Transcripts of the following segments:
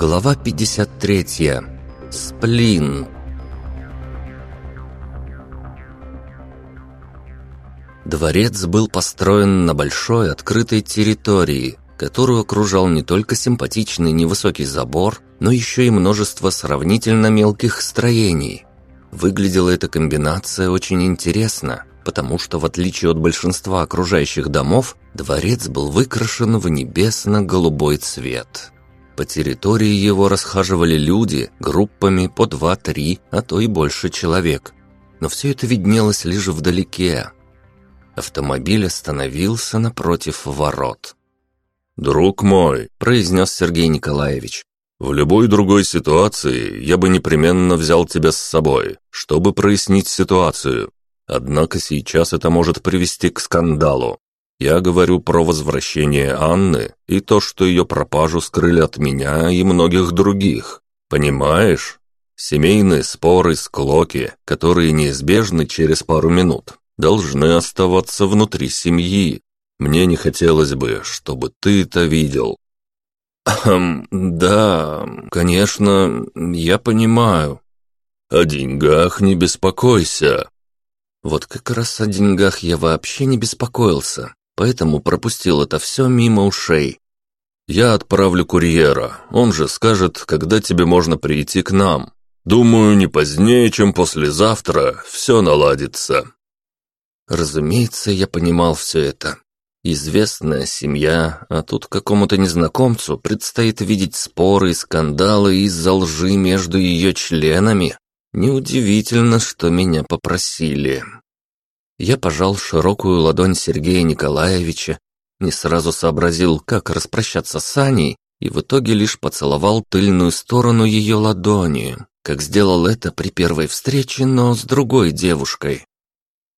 Глава 53. Сплин. Дворец был построен на большой открытой территории, которую окружал не только симпатичный невысокий забор, но еще и множество сравнительно мелких строений. Выглядела эта комбинация очень интересно, потому что в отличие от большинства окружающих домов, дворец был выкрашен в небесно-голубой цвет. По территории его расхаживали люди группами по два-три, а то и больше человек. Но все это виднелось лишь вдалеке. Автомобиль остановился напротив ворот. «Друг мой», — произнес Сергей Николаевич, «в любой другой ситуации я бы непременно взял тебя с собой, чтобы прояснить ситуацию. Однако сейчас это может привести к скандалу. Я говорю про возвращение Анны и то, что ее пропажу скрыли от меня и многих других. Понимаешь? Семейные споры, склоки, которые неизбежны через пару минут, должны оставаться внутри семьи. Мне не хотелось бы, чтобы ты это видел. Хм, да, конечно, я понимаю. О деньгах не беспокойся. Вот как раз о деньгах я вообще не беспокоился поэтому пропустил это все мимо ушей. «Я отправлю курьера, он же скажет, когда тебе можно прийти к нам. Думаю, не позднее, чем послезавтра, все наладится». Разумеется, я понимал все это. Известная семья, а тут какому-то незнакомцу предстоит видеть споры и скандалы из-за лжи между ее членами. Неудивительно, что меня попросили. Я пожал широкую ладонь Сергея Николаевича, не сразу сообразил, как распрощаться с Аней, и в итоге лишь поцеловал тыльную сторону ее ладони, как сделал это при первой встрече, но с другой девушкой.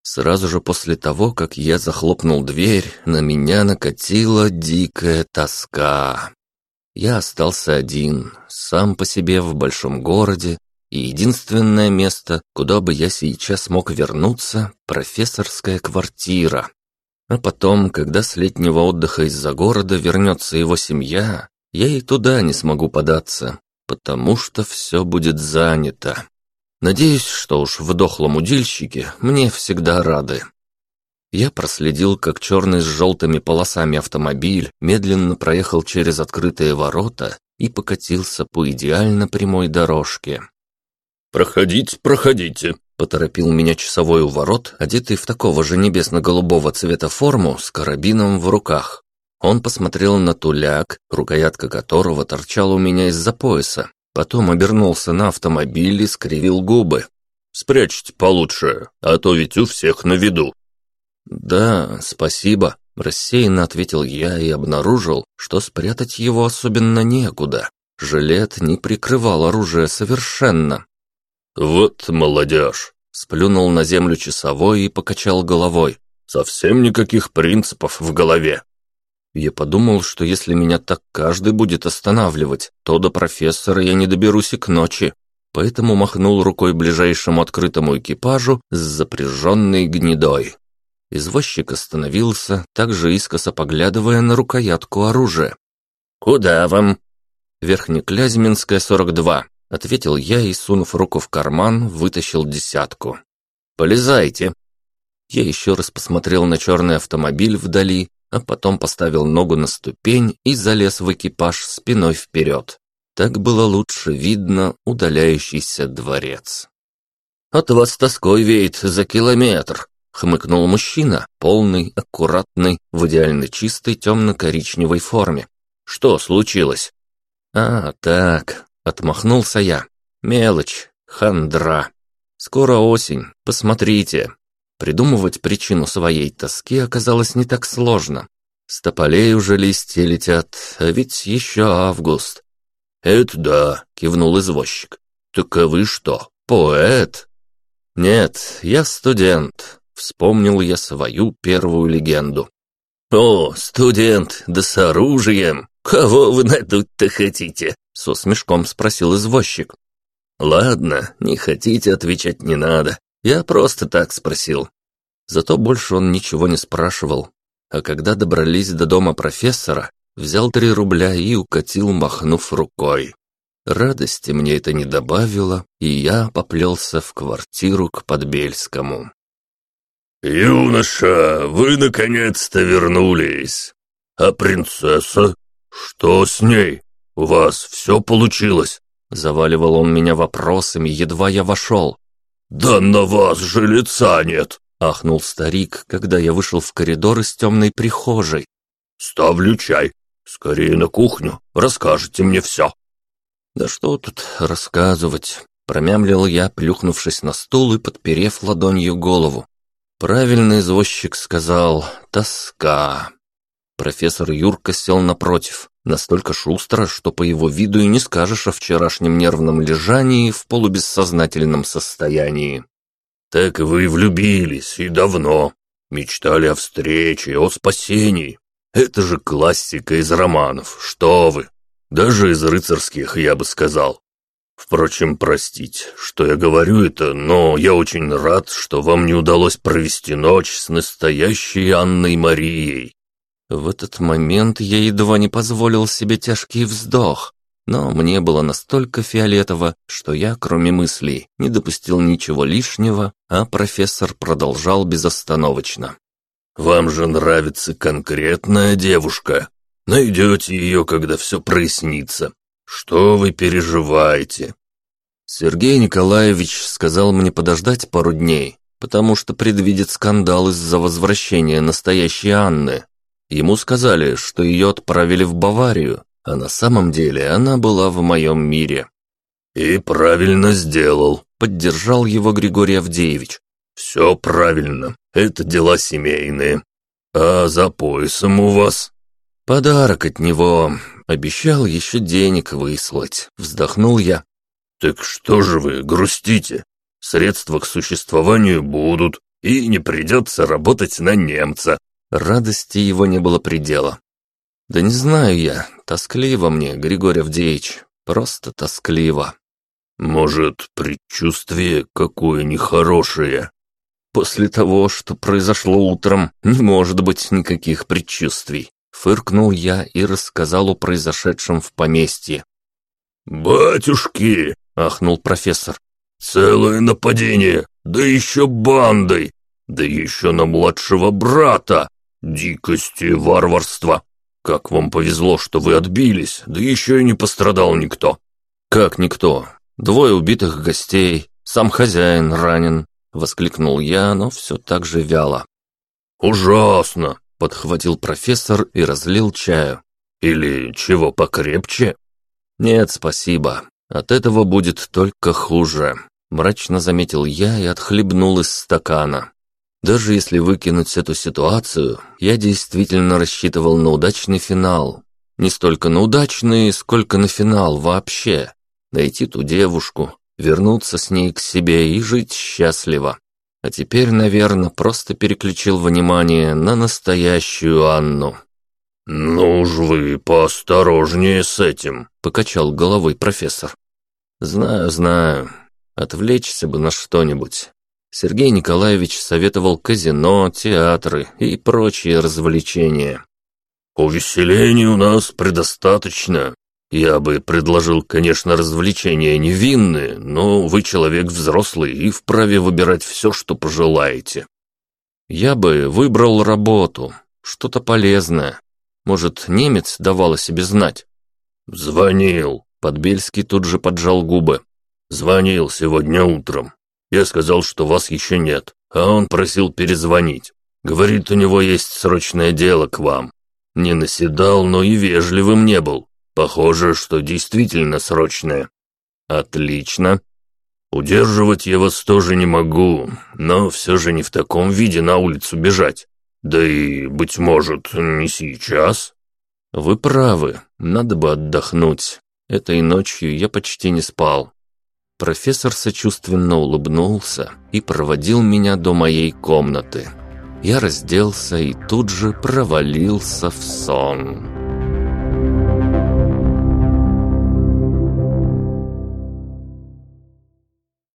Сразу же после того, как я захлопнул дверь, на меня накатила дикая тоска. Я остался один, сам по себе в большом городе, и единственное место, куда бы я сейчас мог вернуться – профессорская квартира. А потом, когда с летнего отдыха из-за города вернется его семья, я и туда не смогу податься, потому что все будет занято. Надеюсь, что уж в дохлом удильщике мне всегда рады. Я проследил, как черный с желтыми полосами автомобиль медленно проехал через открытые ворота и покатился по идеально прямой дорожке. «Проходите, проходите», — поторопил меня часовой у ворот, одетый в такого же небесно-голубого цвета форму с карабином в руках. Он посмотрел на туляк, рукоятка которого торчала у меня из-за пояса. Потом обернулся на автомобиль и скривил губы. «Спрячьте получше, а то ведь у всех на виду». «Да, спасибо», – рассеянно ответил я и обнаружил, что спрятать его особенно некуда. Жилет не прикрывал оружие совершенно. «Вот молодежь!» – сплюнул на землю часовой и покачал головой. «Совсем никаких принципов в голове!» Я подумал, что если меня так каждый будет останавливать, то до профессора я не доберусь и к ночи. Поэтому махнул рукой ближайшему открытому экипажу с запряженной гнедой. Извозчик остановился, также искоса поглядывая на рукоятку оружия. «Куда вам?» «Верхнеклязьминская, 42», Ответил я и, сунув руку в карман, вытащил десятку. «Полезайте!» Я еще раз посмотрел на черный автомобиль вдали, а потом поставил ногу на ступень и залез в экипаж спиной вперед. Так было лучше видно удаляющийся дворец. «От вас тоской веет за километр», — хмыкнул мужчина, полный, аккуратный, в идеально чистой темно-коричневой форме. «Что случилось?» «А, так, Отмахнулся я. Мелочь, хандра. Скоро осень, посмотрите. Придумывать причину своей тоски оказалось не так сложно. С тополей уже листья летят, а ведь еще август. «Это да», — кивнул извозчик. «Так а вы что, поэт?» «Нет, я студент», — вспомнил я свою первую легенду. «О, студент, да с оружием! Кого вы надуть-то хотите?» Со смешком спросил извозчик. «Ладно, не хотите отвечать не надо. Я просто так спросил». Зато больше он ничего не спрашивал. А когда добрались до дома профессора, взял три рубля и укатил, махнув рукой. Радости мне это не добавило, и я поплелся в квартиру к Подбельскому. «Юноша, вы наконец-то вернулись! А принцесса? Что с ней? У вас все получилось?» Заваливал он меня вопросами, едва я вошел. «Да на вас же лица нет!» — ахнул старик, когда я вышел в коридор из темной прихожей. «Ставлю чай. Скорее на кухню. Расскажете мне все». «Да что тут рассказывать?» — промямлил я, плюхнувшись на стул и подперев ладонью голову. Правильный извозчик сказал «тоска». Профессор Юрка сел напротив, настолько шустро, что по его виду и не скажешь о вчерашнем нервном лежании в полубессознательном состоянии. «Так вы влюбились, и давно. Мечтали о встрече, о спасении. Это же классика из романов, что вы. Даже из рыцарских, я бы сказал. Впрочем, простите, что я говорю это, но я очень рад, что вам не удалось провести ночь с настоящей Анной Марией. В этот момент я едва не позволил себе тяжкий вздох, но мне было настолько фиолетово, что я, кроме мыслей, не допустил ничего лишнего, а профессор продолжал безостановочно. «Вам же нравится конкретная девушка. Найдете ее, когда все прояснится. Что вы переживаете?» Сергей Николаевич сказал мне подождать пару дней, потому что предвидит скандал из-за возвращения настоящей Анны. Ему сказали, что ее отправили в Баварию, а на самом деле она была в моем мире. «И правильно сделал», — поддержал его Григорий Авдеевич. «Все правильно, это дела семейные. А за поясом у вас?» «Подарок от него. Обещал еще денег выслать», — вздохнул я. «Так что же вы грустите? Средства к существованию будут, и не придется работать на немца», Радости его не было предела. Да не знаю я, тоскливо мне, Григорий Авдеевич, просто тоскливо. Может, предчувствие какое нехорошее? После того, что произошло утром, не может быть никаких предчувствий. Фыркнул я и рассказал о произошедшем в поместье. «Батюшки!» — ахнул профессор. «Целое нападение, да еще бандой, да еще на младшего брата!» «Дикость и варварство! Как вам повезло, что вы отбились, да еще и не пострадал никто!» «Как никто? Двое убитых гостей, сам хозяин ранен!» — воскликнул я, но все так же вяло. «Ужасно!» — подхватил профессор и разлил чаю. «Или чего покрепче?» «Нет, спасибо. От этого будет только хуже», — мрачно заметил я и отхлебнул из стакана. Даже если выкинуть эту ситуацию, я действительно рассчитывал на удачный финал. Не столько на удачный, сколько на финал вообще. Найти ту девушку, вернуться с ней к себе и жить счастливо. А теперь, наверное, просто переключил внимание на настоящую Анну. «Ну уж вы поосторожнее с этим», — покачал головой профессор. «Знаю, знаю. Отвлечься бы на что-нибудь. Сергей Николаевич советовал казино, театры и прочие развлечения. «Увеселений у нас предостаточно. Я бы предложил, конечно, развлечения невинные, но вы человек взрослый и вправе выбирать все, что пожелаете». «Я бы выбрал работу, что-то полезное. Может, немец давал о себе знать?» «Звонил», — Подбельский тут же поджал губы. «Звонил сегодня утром. Я сказал, что вас еще нет, а он просил перезвонить. Говорит, у него есть срочное дело к вам. Не наседал, но и вежливым не был. Похоже, что действительно срочное. Отлично. Удерживать я вас тоже не могу, но все же не в таком виде на улицу бежать. Да и, быть может, не сейчас. Вы правы, надо бы отдохнуть. Этой ночью я почти не спал. Профессор сочувственно улыбнулся и проводил меня до моей комнаты. Я разделся и тут же провалился в сон.